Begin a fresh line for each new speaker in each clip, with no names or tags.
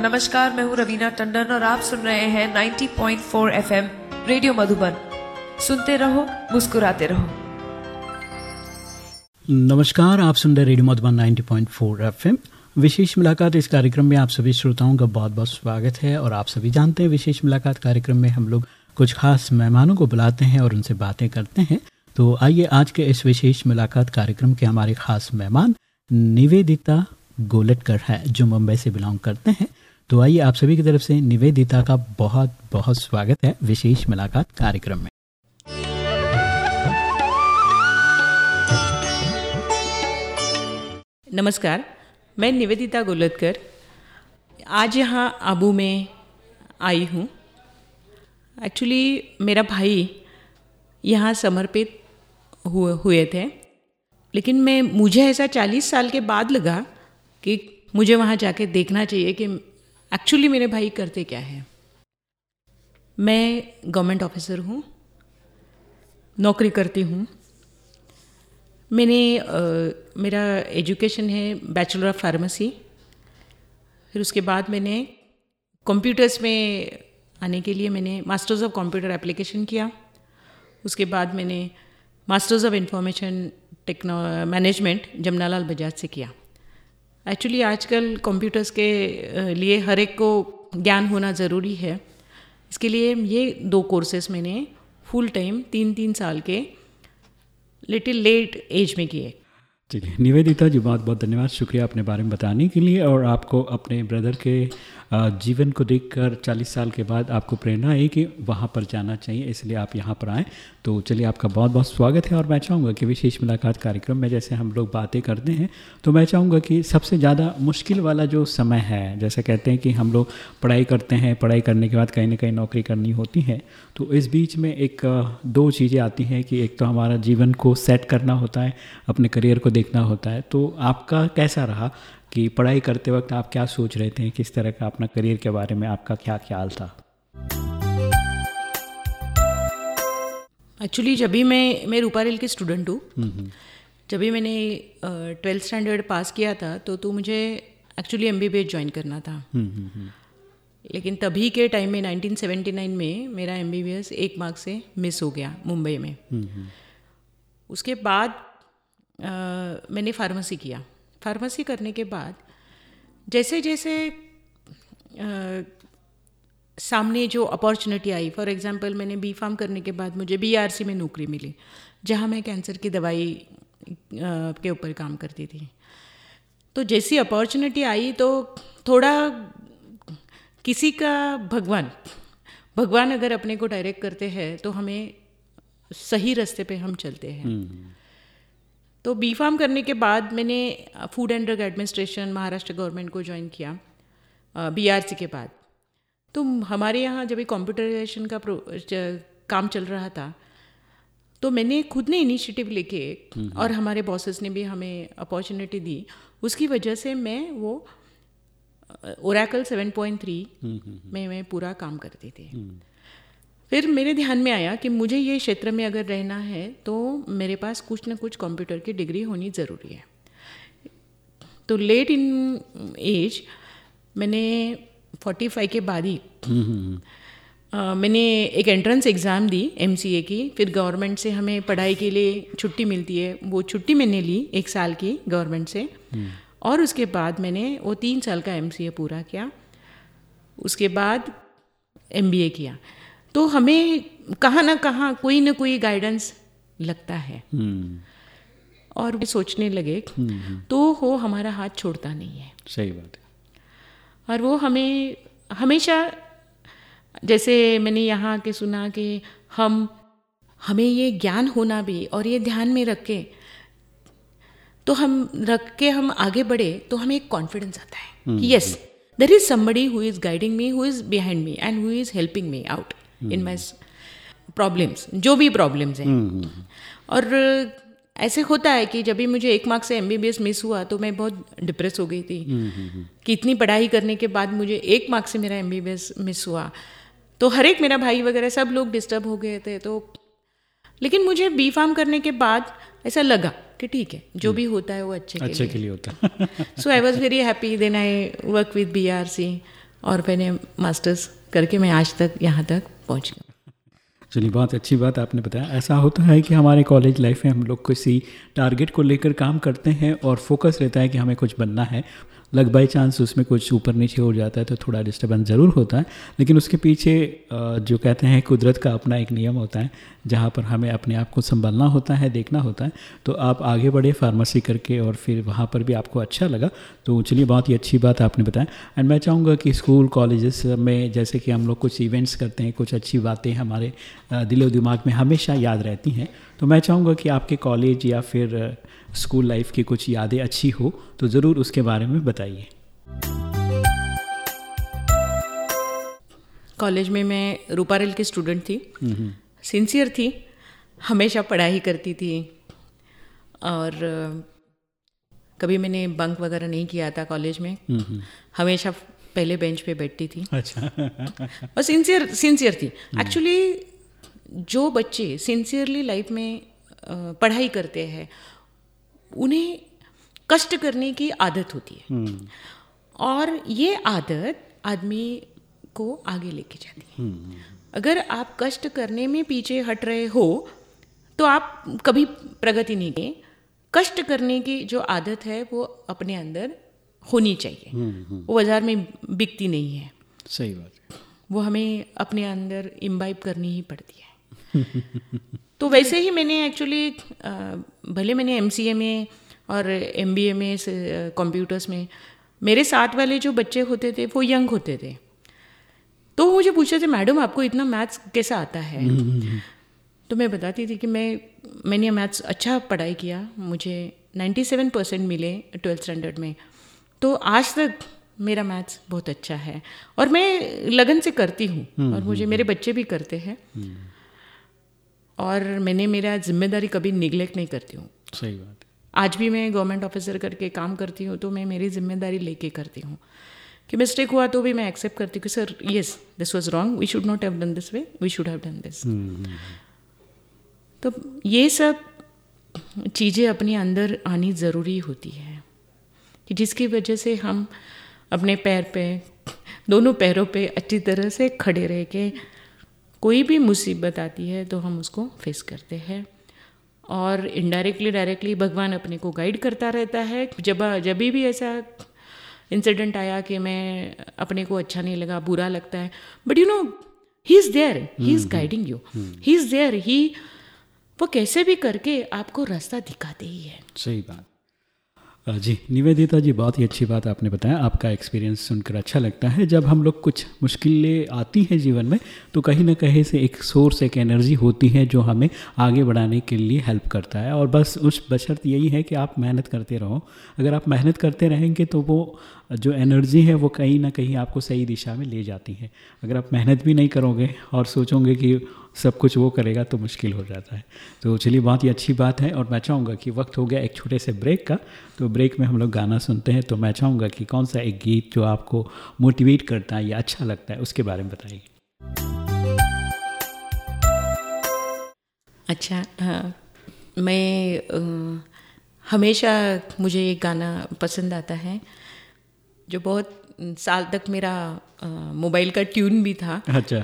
नमस्कार, मैं हूँ रवीना टंडन और आप सुन रहे हैं 90.4 एफएम रेडियो मधुबन। सुनते रहो, मुस्कुराते रहो।
नमस्कार, आप सुन रहे रेडियो मधुबन 90.4 एफएम। विशेष मुलाकात इस कार्यक्रम में आप सभी श्रोताओं का बहुत बहुत स्वागत है और आप सभी जानते हैं विशेष मुलाकात कार्यक्रम में हम लोग कुछ खास मेहमानों को बुलाते हैं और उनसे बातें करते हैं। तो आइए आज के इस विशेष मुलाकात कार्यक्रम के हमारे खास मेहमान निवेदिता गोलटकर है, जो मुंबई से बिलोंग करते हैं। तो आइए आप सभी की तरफ़ से निवेदिता का बहुत बहुत स्वागत है विशेष मुलाकात कार्यक्रम में।
नमस्कार, मैं निवेदिता गोलतकर। आज यहाँ आबू में आई हूँ। एक्चुअली मेरा भाई यहाँ समर्पित हुए हुए थे। लेकिन मैं, मुझे ऐसा चालीस साल के बाद लगा कि मुझे वहाँ जाके देखना चाहिए कि एक्चुअली मेरे भाई करते क्या है? मैं गवर्नमेंट ऑफिसर हूँ नौकरी करती हूँ। मैंने आ, मेरा एजुकेशन है बैचलर ऑफ़ फार्मेसी फिर उसके बाद मैंने कंप्यूटर्स में आने के लिए मैंने मास्टर्स ऑफ़ कंप्यूटर एप्लीकेशन किया। उसके बाद मैंने masters of information techno management Jamnalal Bajaj से किया। एक्चुअली आजकल कंप्यूटर्स के लिए हर एक को ज्ञान होना ज़रूरी है। इसके लिए ये दो कोर्सेस मैंने फुल टाइम तीन तीन साल के लिटिल लेट एज में किए।
चलिए, निवेदिता जी बहुत बहुत धन्यवाद। शुक्रिया अपने बारे में बताने के लिए और आपको, अपने ब्रदर के जीवन को देखकर 40 साल के बाद आपको प्रेरणा आई कि वहाँ पर जाना चाहिए, इसलिए आप यहाँ पर आएँ। तो चलिए आपका बहुत बहुत स्वागत है और मैं चाहूँगा कि विशेष मुलाकात कार्यक्रम में जैसे हम लोग बातें करते हैं तो मैं चाहूँगा कि सबसे ज़्यादा मुश्किल वाला जो समय है, जैसे कहते हैं कि हम लोग पढ़ाई करते हैं, पढ़ाई करने के बाद कहीं ना कहीं नौकरी करनी होती है तो इस बीच में एक दो चीज़ें आती हैं कि एक तो हमारा जीवन को सेट करना होता है, अपने करियर को देखना होता है तो आपका कैसा रहा? कि पढ़ाई करते वक्त आप क्या सोच रहे थे? किस तरह का अपना करियर के बारे में आपका क्या ख्याल था?
एक्चुअली जब भी मैं मैं रूपारेल की स्टूडेंट हूँ हम्म, हम्म। जब भी मैंने ट्वेल्थ स्टैंडर्ड पास किया था तो तो मुझे एक्चुअली एम बी ज्वाइन करना था। हम्म, लेकिन तभी के टाइम में 1979 में मेरा एम बी एक मार्क से मिस हो गया मुंबई में। उसके बाद आ, मैंने फार्मेसी किया। फार्मेसी करने के बाद जैसे जैसे आ, सामने जो अपॉर्चुनिटी आई फॉर एग्जांपल मैंने बी फार्म करने के बाद मुझे बीआरसी में नौकरी मिली जहाँ मैं कैंसर की दवाई आ, के ऊपर काम करती थी तो जैसी अपॉर्चुनिटी आई तो थोड़ा किसी का भगवान भगवान अगर अपने को डायरेक्ट करते हैं तो हमें सही रास्ते पे हम चलते हैं हम्म। तो बी फार्म करने के बाद मैंने food and drug administration Maharashtra government को ज्वाइन किया बीआरसी के बाद। तो हमारे यहाँ जब कंप्यूटराइजेशन का काम चल रहा था तो मैंने खुद ने इनिशिएटिव लेके और हमारे बॉसेस ने भी हमें अपॉर्चुनिटी दी। उसकी वजह से मैं वो ओरेकल 7.3 में मैं पूरा काम करती थी। फिर मेरे ध्यान में आया कि मुझे ये क्षेत्र में अगर रहना है तो मेरे पास कुछ ना कुछ कंप्यूटर की डिग्री होनी ज़रूरी है। तो लेट इन एज मैंने 45 के बाद ही मैंने एक एंट्रेंस एग्ज़ाम दी एमसीए की। फिर गवर्नमेंट से हमें पढ़ाई के लिए छुट्टी मिलती है। वो छुट्टी मैंने ली एक साल की गवर्नमेंट से। और उसके बाद मैंने वो तीन साल का एमसीए पूरा किया। उसके बाद एमबीए किया। तो हमें कहाँ ना कहाँ कोई ना कोई गाइडेंस लगता है। हम्म। और वे सोचने लगे हम्म। तो वो हमारा हाथ छोड़ता नहीं है।
सही बात है।
और वो हमें हमेशा जैसे मैंने यहाँ के सुना कि हम हमें ये ज्ञान होना भी और ये ध्यान में रख के तो हम रख के हम आगे बढ़े तो हमें एक कॉन्फिडेंस आता है कि yes there is somebody who is guiding me who is behind me and who is helping me out in my problems जो भी प्रॉब्लम्स हैं। हम्म, हम्म, हम्म। और ऐसे होता है कि जब भी मुझे एक मार्क्स से एमबीबीएस मिस हुआ तो मैं बहुत डिप्रेस हो गई थी। कि इतनी पढ़ाई करने के बाद मुझे एक मार्क्स से मेरा एमबीबीएस मिस हुआ। तो हर एक मेरा भाई वगैरह सब लोग डिस्टर्ब हो गए थे तो लेकिन मुझे बी फार्म करने के बाद ऐसा लगा कि ठीक है जो भी होता है वो अच्छे
अच्छे के लिए, के लिए होता
so I was very happy then I work with B R C और मैंने मास्टर्स करके मैं आज तक यहाँ तक पहुँच गया।
चलिए, बहुत अच्छी बात आपने बताया। ऐसा होता है कि हमारे कॉलेज लाइफ में हम लोग किसी टारगेट को लेकर काम करते हैं और फोकस रहता है कि हमें कुछ बनना है। लग बाई चांस उसमें कुछ ऊपर नीचे हो जाता है तो थोड़ा डिस्टर्बेंस ज़रूर होता है। लेकिन उसके पीछे जो कहते हैं कुदरत का अपना एक नियम होता है, जहाँ पर हमें अपने आप को संभालना होता है, देखना होता है तो आप आगे बढ़े फार्मेसी करके और फिर वहाँ पर भी आपको अच्छा लगा तो चलिए बहुत ही अच्छी बात आपने बताया। एंड मैं चाहूँगा कि स्कूल कॉलेजेस में जैसे कि हम लोग कुछ इवेंट्स करते हैं, कुछ अच्छी बातें हमारे दिलो दिमाग में हमेशा याद रहती हैं तो मैं चाहूँगा कि आपके कॉलेज या फिर स्कूल लाइफ की कुछ यादें अच्छी हो तो ज़रूर उसके बारे में बताइए।
कॉलेज में मैं रूपारेल की स्टूडेंट थी। सिंसियर थी हमेशा पढ़ाई करती थी। और कभी मैंने बंक वगैरह नहीं किया था कॉलेज में। हमेशा पहले बेंच पे बैठती थी।
अच्छा।
और सिंसियर सिंसियर थी। एक्चुअली जो बच्चे सिंसियरली लाइफ में पढ़ाई करते हैं उन्हें कष्ट करने की आदत होती है।
हम्म।
और ये आदत आदमी को आगे लेके जाती है।
हम्म।
अगर आप कष्ट करने में पीछे हट रहे हो तो आप कभी प्रगति नहीं की कष्ट करने की जो आदत है वो अपने अंदर होनी चाहिए।
हम्म,
वो बाज़ार में बिकती नहीं है।
सही बात
वो हमें अपने अंदर इम्बाइब करनी ही पड़ती है। तो वैसे ही मैंने एक्चुअली भले मैंने एमसीए में और एमबीए में कंप्यूटर्स में मेरे साथ वाले जो बच्चे होते थे वो यंग होते थे। तो वो मुझे पूछते थे मैडम आपको इतना मैथ्स कैसा आता है? तो मैं बताती थी कि मैं मैंने मैथ्स अच्छा पढ़ाई किया मुझे 97 परसेंट मिले ट्वेल्थ स्टैंडर्ड में। तो आज तक मेरा मैथ्स बहुत अच्छा है। और मैं लगन से करती हूँ और मुझे मेरे बच्चे भी करते हैं। और मैंने मेरा ज़िम्मेदारी कभी निगलेक्ट नहीं करती हूँ।
सही बात
आज भी मैं गवर्नमेंट ऑफिसर करके काम करती हूँ तो मैं मेरी ज़िम्मेदारी लेके करती हूँ। कि मिस्टेक हुआ तो भी मैं एक्सेप्ट करती हूँ कि sir yes this was wrong we should not have done this way we should have done this तो ये सब चीज़ें अपने अंदर आनी ज़रूरी होती है। कि जिसकी वजह से हम अपने पैर पे दोनों पैरों पे अच्छी तरह से खड़े रह के कोई भी मुसीबत आती है तो हम उसको फेस करते हैं। और इनडायरेक्टली डायरेक्टली भगवान अपने को गाइड करता रहता है। जब जब भी ऐसा इंसिडेंट आया कि मैं अपने को अच्छा नहीं लगा बुरा लगता है but you know he is there he is guiding you he is there he वो कैसे भी करके आपको रास्ता दिखाते ही है।
सही बात। जी, निवेदिता जी, बहुत ही अच्छी बात आपने बताया। आपका एक्सपीरियंस सुनकर अच्छा लगता है। जब हम लोग कुछ मुश्किलें आती हैं जीवन में तो कहीं ना कहीं से एक सोर्स एक एनर्जी होती है जो हमें आगे बढ़ाने के लिए हेल्प करता है। और बस उस बशर्त यही है कि आप मेहनत करते रहो। अगर आप मेहनत करते रहेंगे तो वो जो एनर्जी है, वो कहीं ना कहीं आपको सही दिशा में ले जाती है। अगर आप मेहनत भी नहीं करोगे और सोचोगे कि सब कुछ वो करेगा तो मुश्किल हो जाता है। तो चलिए बहुत ही अच्छी बात है और मैं चाहूँगा कि वक्त हो गया एक छोटे से ब्रेक का। तो ब्रेक में हम लोग गाना सुनते हैं तो मैं चाहूँगा कि कौन सा एक गीत जो आपको मोटिवेट करता है या अच्छा लगता है उसके बारे में बताइए।
अच्छा हाँ मैं आ, हमेशा मुझे एक गाना पसंद आता है। जो बहुत साल तक मेरा मोबाइल का ट्यून भी था।
अच्छा।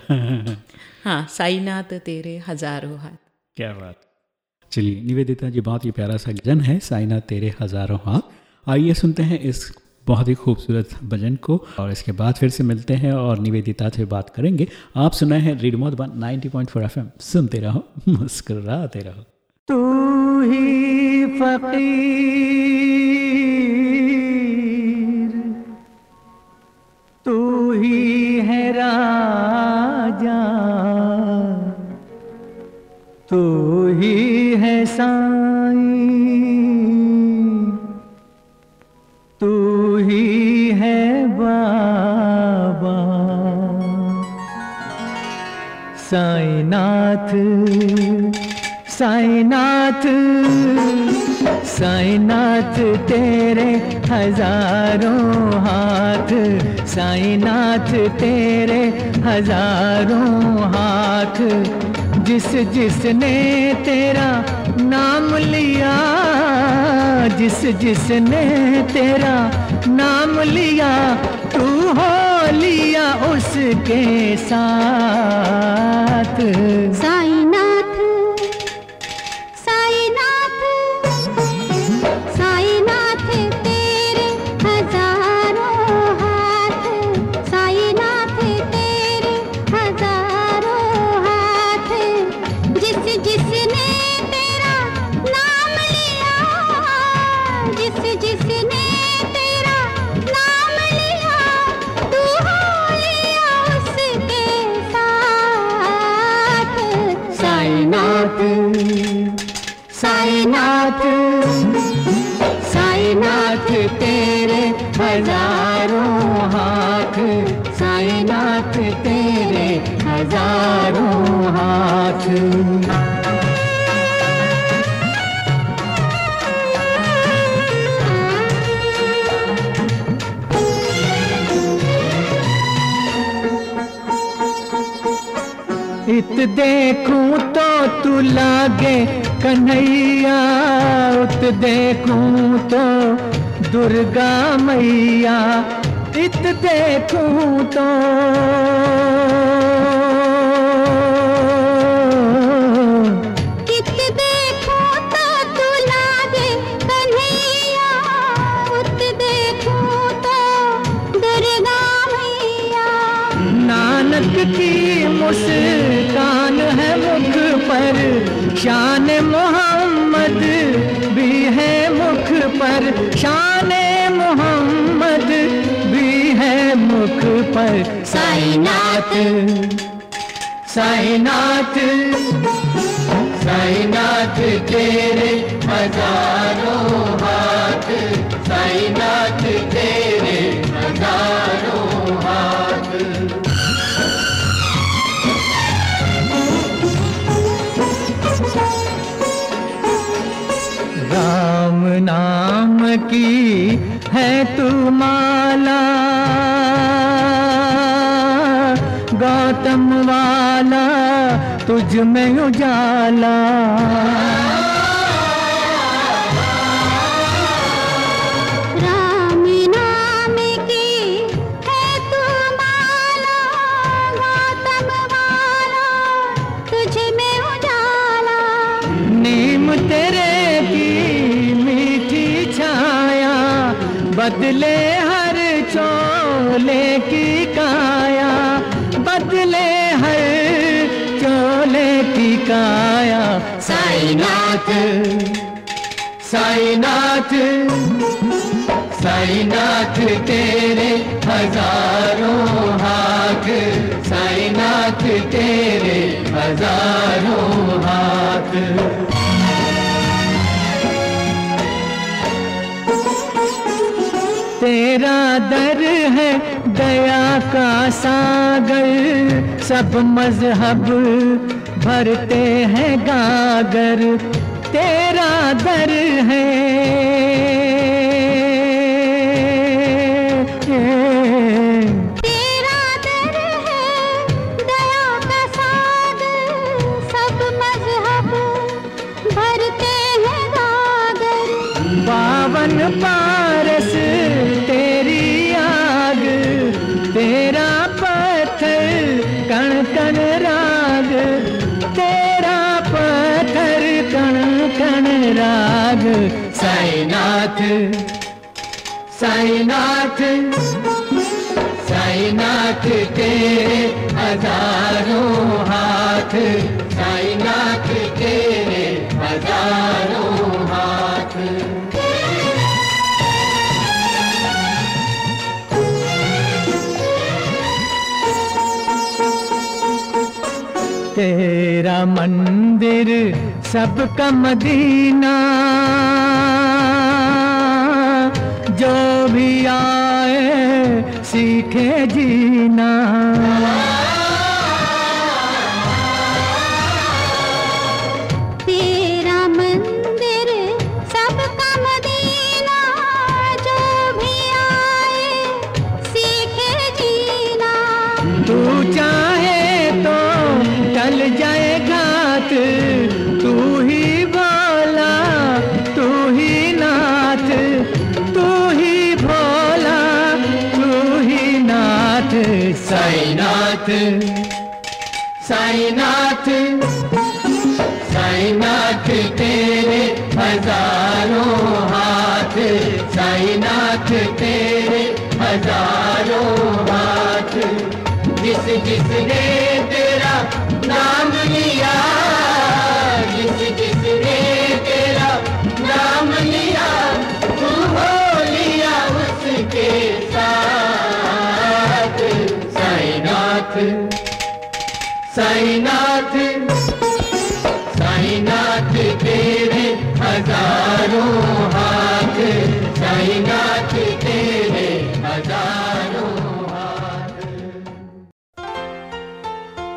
हाँ साईनाथ तेरे हज़ारों हाथ।
क्या बात। चलिए निवेदिता जी बहुत ही प्यारा सा भजन है साईनाथ तेरे हज़ारों हाथ। आइए सुनते हैं इस बहुत ही खूबसूरत भजन को और इसके बाद फिर से मिलते हैं और निवेदिता से बात करेंगे। आप सुना है रेडियो मधुबन 90.4 एफएम। सुनते रहो मुस्कुराते रहो।
तू ही फकीर। ही है राजा। तू ही है साई। तू ही है बाबा। साईनाथ साईनाथ साईनाथ तेरे हज़ारों हाथ। साई नाथ तेरे
हज़ारों हाथ, जिस जिसने तेरा नाम लिया, जिस जिसने तेरा नाम लिया, तू हो लिया उसके साथ।
साई उत देखूँ तो तू लागे कन्हैया। उत देखूँ तो दुर्गा मैया। इत देखूँ तो साईनाथ। गौतम वाला तुझ में उजाला। साईनाथ, तेरे हज़ारों हाथ। साईनाथ, तेरे हज़ारों हाथ। तेरा दर है दया का सागर। सब मज़हब भरते हैं गागर। तेरा दर है
साई नाथ साई नाथ के
हज़ारों हाथ, साईनाथ के हज़ारों हाथ। तेरा मंदिर सबका मदीना जो भी आए सीखे जीना। साईनाथ तेरे हज़ारों हाथ, साईनाथ तेरे हज़ारों हाथ। जिस जिसने तेरा नाम लिया, जिस जिसने तेरा नाम लिया, तू हो लिया उसके साथ। साईनाथ साईनाथ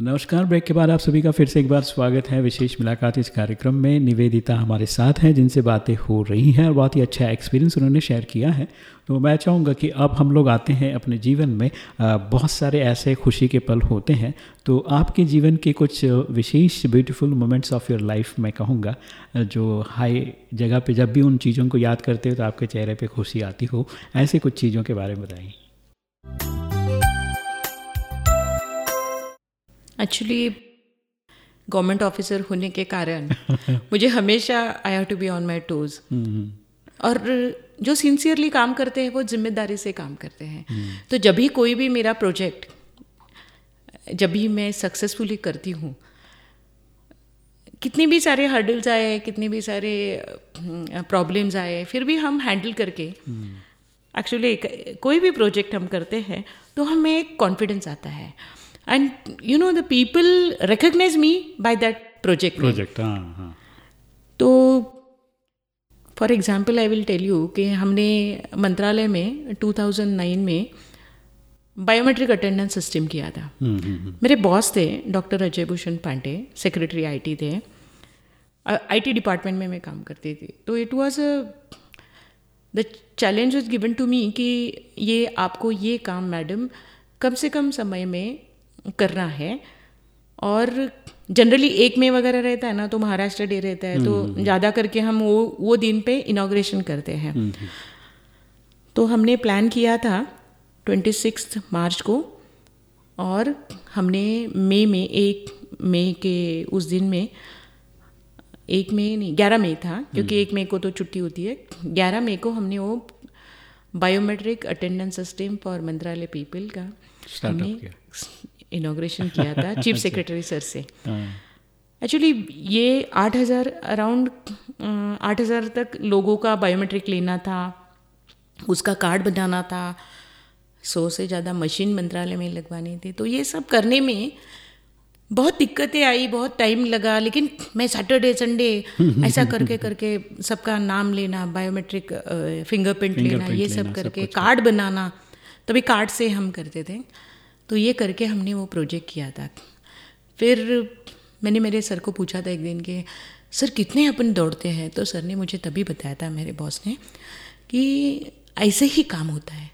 नमस्कार, ब्रेक के बाद आप सभी का फिर से एक बार स्वागत है विशेष मुलाकात इस कार्यक्रम में। निवेदिता हमारे साथ हैं, जिनसे बातें हो रही हैं और बहुत ही अच्छा एक्सपीरियंस उन्होंने शेयर किया है। तो मैं चाहूँगा कि अब हम लोग आते हैं अपने जीवन में बहुत सारे ऐसे खुशी के पल होते हैं। तो आपके जीवन के कुछ विशेष beautiful moments of your life मैं कहूँगा जो हाई जगह पर जब भी उन चीज़ों को याद करते हो तो आपके चेहरे पर खुशी आती हो। ऐसे कुछ चीज़ों के बारे में बताइए।
एक्चुअली गवर्नमेंट ऑफिसर होने के कारण मुझे हमेशा I have to be on my toes और जो सिंसियरली काम करते हैं वो ज़िम्मेदारी से काम करते हैं. तो जब भी कोई भी मेरा प्रोजेक्ट जब भी मैं सक्सेसफुली करती हूँ कितनी भी सारे हर्डल्स आए कितने भी सारे प्रॉब्लम्स आए फिर भी हम हैंडल करके एक्चुअली कोई भी प्रोजेक्ट हम करते हैं तो हमें एक कॉन्फिडेंस आता है. And you know the people recognize me by that project
project हाँ हाँ.
तो for example I will tell you कि हमने मंत्रालय में 2009 में बायोमेट्रिक अटेंडेंस सिस्टम किया था।
हम्म, हम्म, हम्म।
मेरे बॉस थे doctor Ajay Bhushan Pandey secretary IT थे। आईटी डिपार्टमेंट में मैं काम करती थी। तो it was the challenge was given to me कि ये आपको ये काम मैडम कम से कम समय में करना है। और जनरली एक में वगैरह रहता है ना तो महाराष्ट्र डे रहता है तो ज़्यादा करके हम वो वो दिन पे इनाग्रेशन करते हैं। तो हमने प्लान किया था ट्वेंटी सिक्स मार्च को और हमने मई में एक मई के उस दिन में एक मई नहीं ग्यारह मई था क्योंकि एक मई को तो छुट्टी होती है। ग्यारह मई को हमने वो बायोमेट्रिक अटेंडेंस सिस्टम फॉर मंत्रालय पीपल का हमने इनाग्रेशन किया था चीफ सेक्रेटरी सर से।
हाँ,
एक्चुअली ये आठ हज़ार अराउंड आठ हज़ार तक लोगों का बायोमेट्रिक लेना था उसका कार्ड बनाना था सौ से ज़्यादा मशीन मंत्रालय में लगवानी थी। तो ये सब करने में बहुत दिक्कतें आई बहुत टाइम लगा लेकिन मैं सैटरडे संडे ऐसा करके करके सबका नाम लेना बायोमेट्रिक फिंगरप्रिंट लेना ये सब
सब
करके
कुछ।
कार्ड बनाना तभी कार्ड से हम करते थे। तो ये करके हमने वो प्रोजेक्ट किया था। फिर मैंने मेरे सर को पूछा था एक दिन के सर कितने अपन दौड़ते हैं? तो सर ने मुझे तभी बताया था मेरे बॉस ने कि ऐसे ही काम होता है।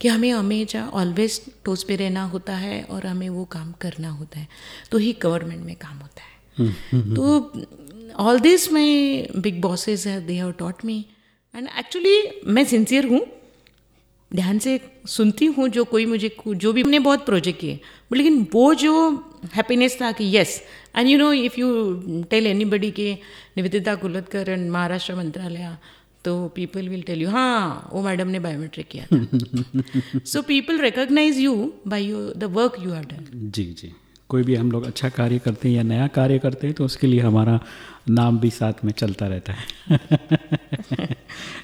कि हमें हमेशा ऑलवेज टोस पे रहना होता है और हमें वो काम करना होता है। तो ही गवर्नमेंट में काम होता है। तो all this my big bosses है they have taught me and actually मैं सिंसियर हूँ ध्यान से सुनती हूँ जो कोई मुझे जो भी हमने बहुत प्रोजेक्ट किए। बट लेकिन वो जो हैप्पीनेस था कि yes and you know if you tell anybody के निवेदिता कुलतकर एंड महाराष्ट्र मंत्रालय तो पीपल विल टेल यू हाँ वो मैडम ने बायोमेट्रिक किया था। So people recognize you by you the work you have done
जी जी। कोई भी हम लोग अच्छा कार्य करते हैं या नया कार्य करते हैं तो उसके लिए हमारा नाम भी साथ में चलता रहता है।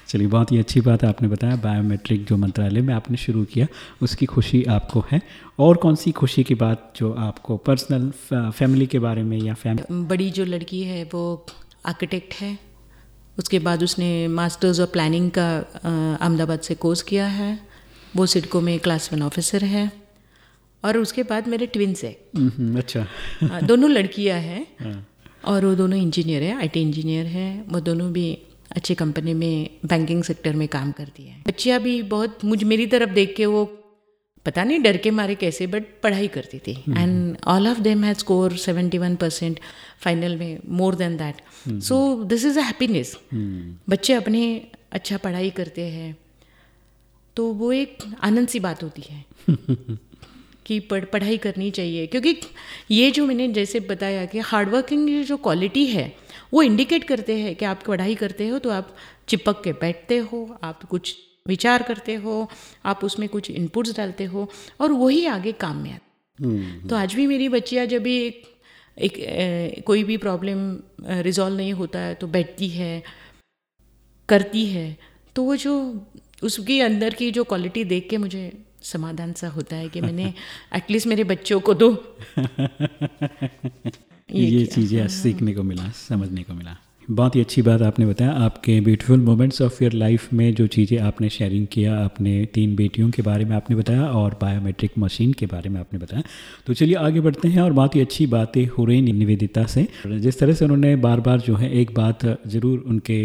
चलिए बहुत ही अच्छी बात है आपने बताया बायोमेट्रिक जो मंत्रालय में आपने शुरू किया उसकी खुशी आपको है। और कौन सी खुशी की बात जो आपको पर्सनल फैमिली के बारे में या फैमिली
बड़ी जो लड़की है वो आर्किटेक्ट है। उसके बाद उसने मास्टर्स ऑफ़ प्लानिंग का अहमदाबाद से कोर्स किया है। वो सिडको में क्लास वन ऑफिसर है। और उसके बाद मेरे ट्विंस है।
अच्छा।
हाँ, दोनों लड़कियाँ हैं। और वो दोनों इंजीनियर है आईटी इंजीनियर हैं। वो दोनों भी अच्छी कंपनी में बैंकिंग सेक्टर में काम करती है। बच्चियाँ भी बहुत मुझ मेरी तरफ़ देख के वो पता नहीं डर के मारे कैसे बट पढ़ाई करती थी। And all of them has score seventy one percent final में more than that so this is a happiness बच्चे अपने अच्छा पढ़ाई करते हैं तो वो एक आनंद सी बात होती है कि पढ़ पढ़ाई करनी चाहिए। क्योंकि ये जो मैंने जैसे बताया कि हार्डवर्किंग जो क्वालिटी है वो इंडिकेट करते हैं कि आप पढ़ाई करते हो तो आप चिपक के बैठते हो आप कुछ विचार करते हो आप उसमें कुछ इनपुट्स डालते हो और वही आगे काम में आता तो आज भी मेरी बच्चियाँ जब भी एक, एक ए, कोई भी प्रॉब्लम रिजॉल्व नहीं होता है तो बैठती है करती है तो वो जो उसके अंदर की जो क्वालिटी देख के मुझे समाधान सा होता है कि मैंने एटलीस्ट मेरे बच्चों को तो
ये, ये चीज़ें सीखने को मिला समझने को मिला। बहुत ही अच्छी बात आपने बताया। आपके beautiful moments of your life में जो चीज़ें आपने शेयरिंग किया आपने तीन बेटियों के बारे में आपने बताया और बायोमेट्रिक मशीन के बारे में आपने बताया। तो चलिए आगे बढ़ते हैं और बहुत ही अच्छी बातें हो रही निवेदिता से। जिस तरह से उन्होंने बार बार जो है एक बात ज़रूर उनके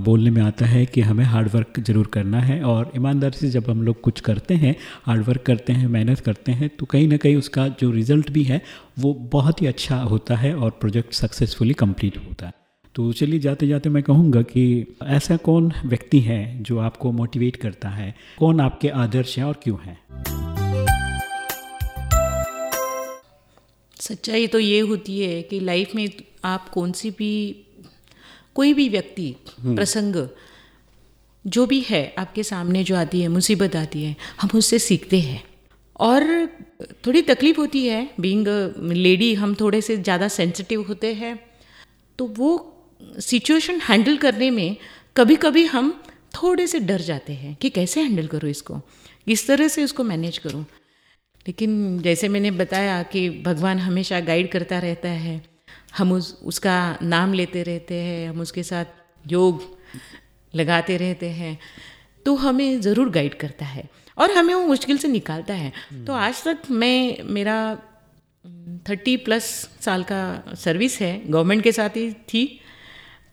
बोलने में आता है कि हमें हार्डवर्क ज़रूर करना है और ईमानदारी से जब हम लोग कुछ करते हैं हार्डवर्क करते हैं, मेहनत करते हैं तो कहीं ना कहीं उसका जो रिज़ल्ट भी है, वो बहुत ही अच्छा होता है और प्रोजेक्ट सक्सेसफुली कंप्लीट होता है। तो चलिए जाते जाते मैं कहूँगा कि ऐसा कौन व्यक्ति है जो आपको मोटिवेट करता है? कौन आपके आदर्श हैं और क्यों हैं?
सच्चाई तो ये होती है कि लाइफ में आप कौन सी भी कोई भी व्यक्ति प्रसंग जो भी है आपके सामने जो आती है मुसीबत आती है हम उससे सीखते हैं। और थोड़ी तकलीफ़ होती है बीइंग लेडी हम थोड़े से ज़्यादा सेंसिटिव होते हैं तो वो सिचुएशन हैंडल करने में कभी कभी हम थोड़े से डर जाते हैं कि कैसे हैंडल करूँ इसको? किस तरह से उसको मैनेज करूँ? लेकिन जैसे मैंने बताया कि भगवान हमेशा गाइड करता रहता है हम उस उसका नाम लेते रहते हैं हम उसके साथ योग लगाते रहते हैं तो हमें ज़रूर गाइड करता है और हमें वो मुश्किल से निकालता है। तो आज तक मैं मेरा थर्टी प्लस साल का सर्विस है गवर्नमेंट के साथ ही थी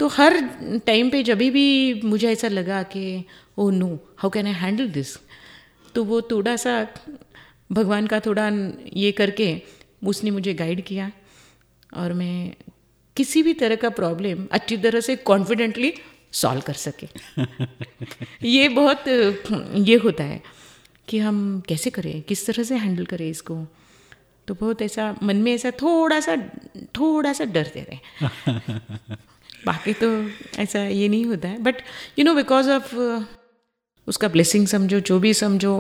तो हर टाइम पे जब भी मुझे ऐसा लगा कि ओ no how can I handle this तो वो थोड़ा सा भगवान का थोड़ा ये करके उसने मुझे गाइड किया और मैं किसी भी तरह का प्रॉब्लम अच्छी तरह से कॉन्फिडेंटली सॉल्व कर सके। ये बहुत ये होता है कि हम कैसे करें किस तरह से हैंडल करें इसको। तो बहुत ऐसा मन में ऐसा थोड़ा सा थोड़ा सा डर दे रहे। बाकी तो ऐसा ये नहीं होता है। But you know because of उसका ब्लेसिंग समझो जो भी समझो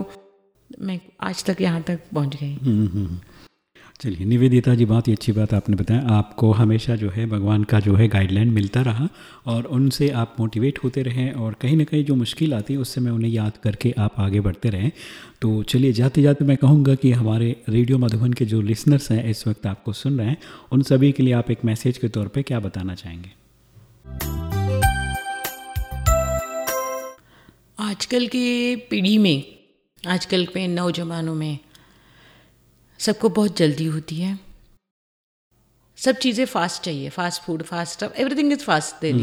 मैं आज तक यहाँ तक पहुँच गई।
हम्म, हम्म। चलिए निवेदिता जी बहुत ही अच्छी बात आपने बताया। आपको हमेशा जो है भगवान का जो है गाइडलाइन मिलता रहा और उनसे आप मोटिवेट होते रहें और कहीं ना कहीं जो मुश्किल आती है उससे मैं उन्हें याद करके आप आगे बढ़ते रहें। तो चलिए जाते जाते मैं कहूँगा कि हमारे रेडियो मधुबन के जो लिसनर्स हैं इस वक्त आपको सुन रहे हैं। उन सभी के लिए आप एक मैसेज के तौर पर क्या बताना चाहेंगे?
आजकल की पीढ़ी में आजकल के नौजवानों में सबको बहुत जल्दी होती है। सब चीज़ें फास्ट चाहिए fast food fast everything is fast they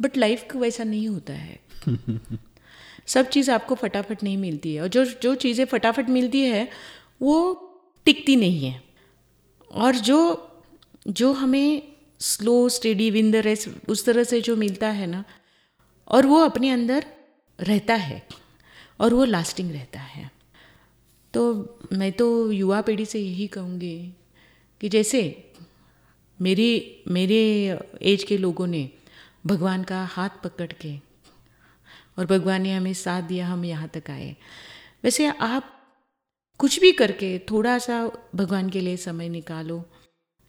but life को वैसा नहीं होता है। सब चीज़ आपको फटाफट नहीं मिलती है और जो जो चीज़ें फटाफट मिलती है वो टिकती नहीं है। और जो जो हमें slow steady win the race उस तरह से जो मिलता है ना, और वो अपने अंदर रहता है, और वो लास्टिंग रहता है। तो मैं तो युवा पीढ़ी से यही कहूँगी कि जैसे मेरी, मेरे एज के लोगों ने भगवान का हाथ पकड़ के, और भगवान ने हमें साथ दिया, हम यहाँ तक आए। वैसे आप कुछ भी करके थोड़ा सा भगवान के लिए समय निकालो,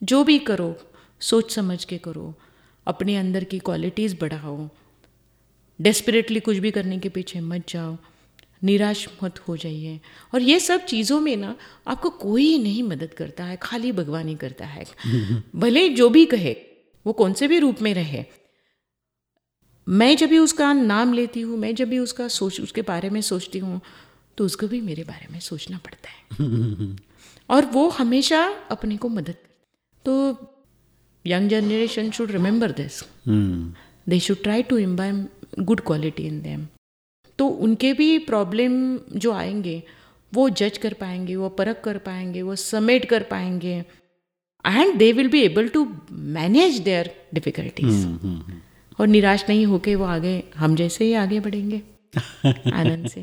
जो भी करो सोच समझ के करो अपने अंदर की क्वालिटीज़ बढ़ाओ डेस्परेटली कुछ भी करने के पीछे मत जाओ निराश मत हो जाइए। और ये सब चीज़ों में ना आपको कोई नहीं मदद करता है खाली भगवान ही करता है। भले जो भी कहे वो कौन से भी रूप में रहे। मैं जब भी उसका नाम लेती हूँ मैं जब भी उसका सोच उसके बारे में सोचती हूँ तो उसको भी मेरे बारे में सोचना पड़ता है। और वो हमेशा अपने को मदद तो young generation should remember this.
Hmm,
they should try to imbibe good quality in them. तो उनके भी प्रॉब्लम जो आएँगे वो जज कर पाएँगे वो परख कर पाएँगे वो समेट कर पाएँगे and they will be able to manage their difficulties और निराश नहीं होके वो आगे हम जैसे ही आगे बढ़ेंगे आनंद से।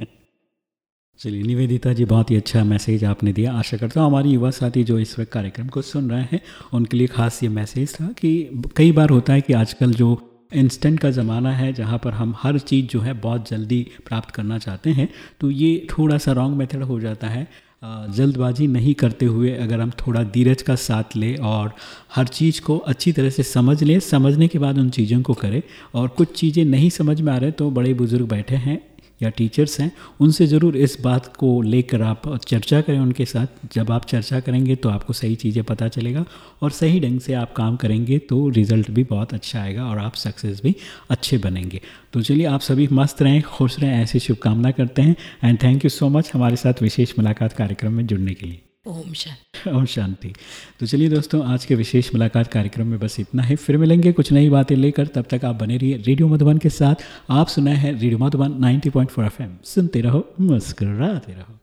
चलिए, निवेदिता जी, बहुत ही अच्छा मैसेज आपने दिया। आशा करता हूँ हमारे युवा साथी जो इस वक्त कार्यक्रम को सुन रहे हैं, उनके लिए खास ये मैसेज था कि कई बार होता है कि आजकल जो इंस्टेंट का ज़माना है, जहाँ पर हम हर चीज़ जो है बहुत जल्दी प्राप्त करना चाहते हैं तो ये थोड़ा सा रॉन्ग मेथड हो जाता है। जल्दबाजी नहीं करते हुए अगर हम थोड़ा धीरज का साथ लें और हर चीज़ को अच्छी तरह से समझ लें, समझने के बाद उन चीज़ों को करें और कुछ चीज़ें नहीं समझ में आ रहे तो बड़े बुज़ुर्ग बैठे हैं। या टीचर्स हैं, उनसे ज़रूर इस बात को लेकर आप चर्चा करें उनके साथ। जब आप चर्चा करेंगे तो आपको सही चीज़ें पता चलेगा और सही ढंग से आप काम करेंगे तो रिज़ल्ट भी बहुत अच्छा आएगा और आप सक्सेस भी अच्छे बनेंगे। तो चलिए, आप सभी मस्त रहें, खुश रहें, ऐसी शुभकामना करते हैं। And thank you so much हमारे साथ विशेष मुलाकात कार्यक्रम में जुड़ने के लिए।
ओम शांति।
ओम शांति। तो चलिए दोस्तों आज के विशेष मुलाकात कार्यक्रम में बस इतना है। फिर मिलेंगे कुछ नई बातें लेकर। तब तक आप बने रहिए रेडियो मधुबन के साथ। आप सुना है रेडियो मधुबन 90.4 पॉइंट सुनते रहो मुस्कुराते रहो।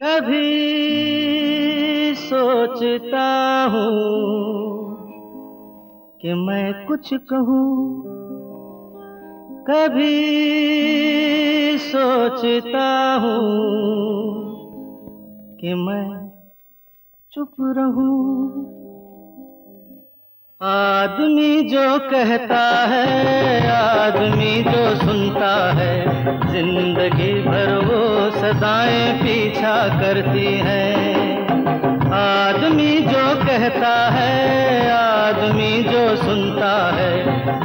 कभी सोचता हूँ कि मैं कुछ कहूँ। कभी सोचता हूँ कि मैं चुप रहूँ। आदमी जो कहता है, आदमी जो सुनता है, ज़िंदगी भर वो सदाएँ पीछा करती हैं। आदमी जो कहता है, आदमी जो सुनता है,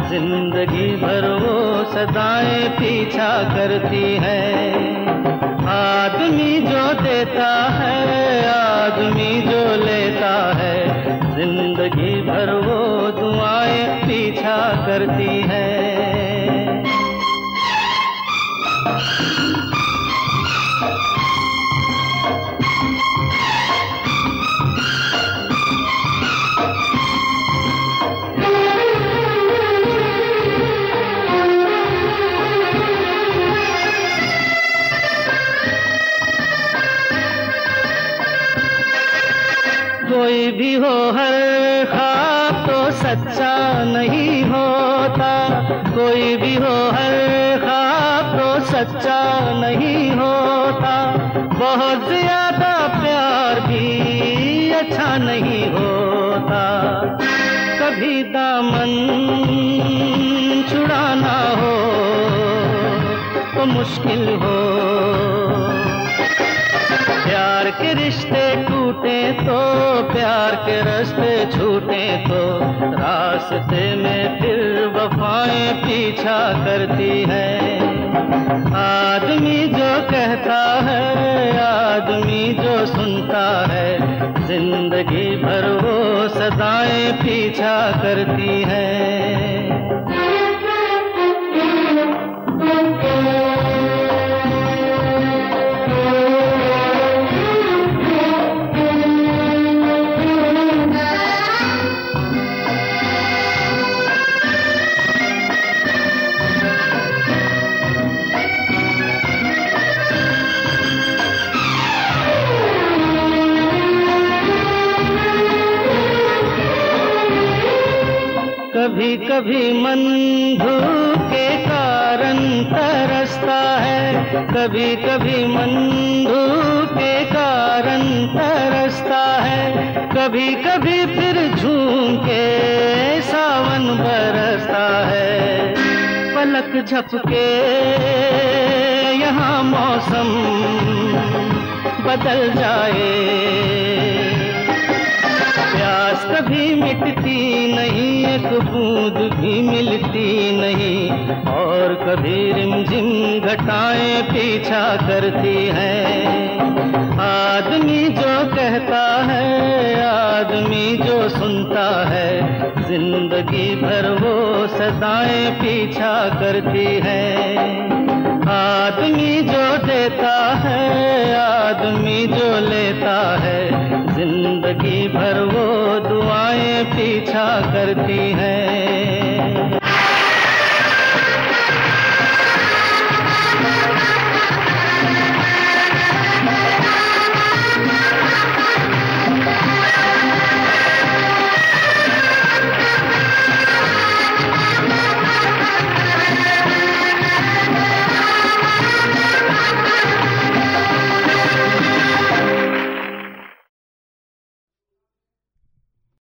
ज़िंदगी भर वो सदाएँ पीछा करती हैं। आदमी जो देता है, आदमी जो लेता है। ज़िंदगी भर वो दुआएँ पीछा करती हैं। कोई भी हो हर ख्वाब तो सच्चा नहीं होता। कोई भी हो हर ख्वाब तो सच्चा नहीं होता। बहुत ज़्यादा प्यार भी अच्छा नहीं होता। कभी दामन छुड़ाना हो तो मुश्किल हो। के रिश्ते टूटे तो प्यार के रास्ते छूटे तो। रास्ते में फिर वफाएँ पीछा करती है। आदमी जो कहता है, आदमी जो सुनता है, ज़िंदगी भर वो सदाएँ पीछा करती हैं। झपके यहाँ मौसम बदल जाए। प्यास कभी मिटती नहीं, एक बूंद भी मिलती नहीं, और कभी रिमझिम घटाएँ पीछा करती हैं। आदमी जो कहता है, आदमी जो सुनता है ज़िंदगी भर वो सदाएँ पीछा करती है। आदमी जो देता है, आदमी जो लेता है ज़िंदगी भर वो दुआएँ पीछा करती हैं।